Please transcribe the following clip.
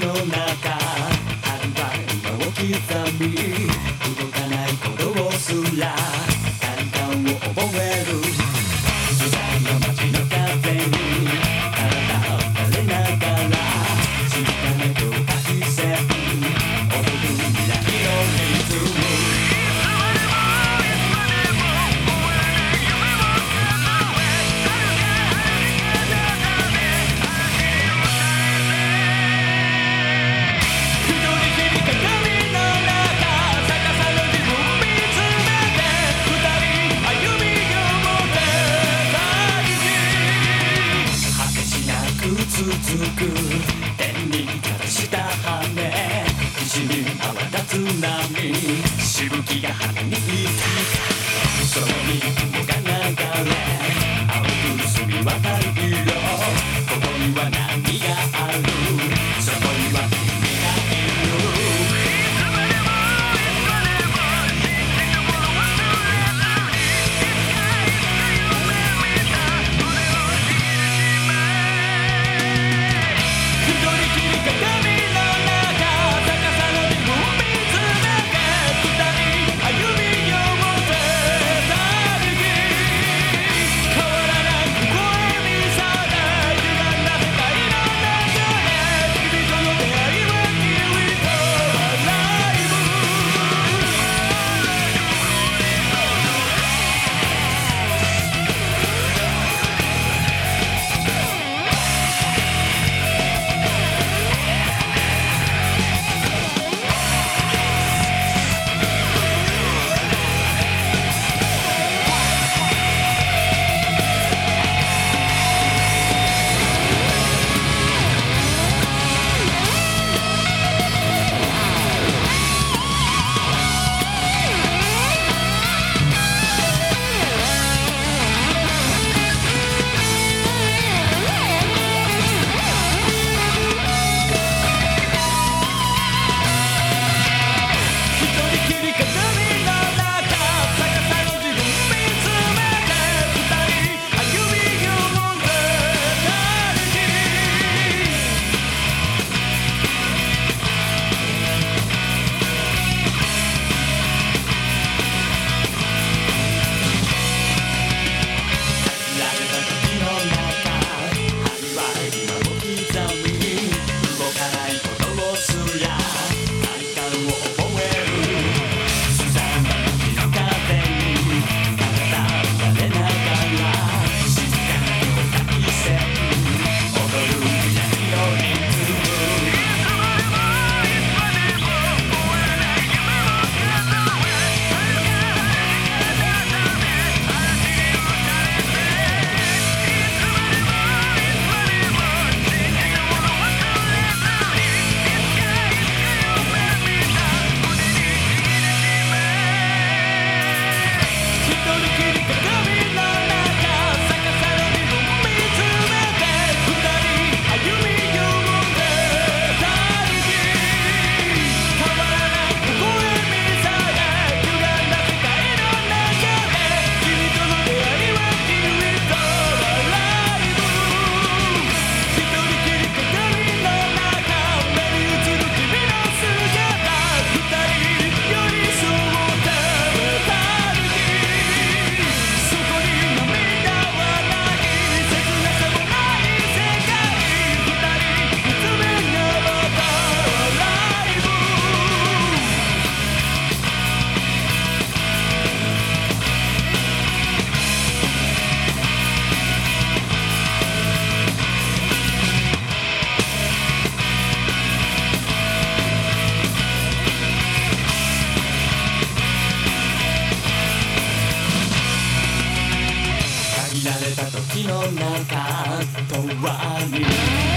の中販売の刻みづく天に垂らした羽地に泡立つ波。しぶきが花にい。くその身慣れた時の中とはに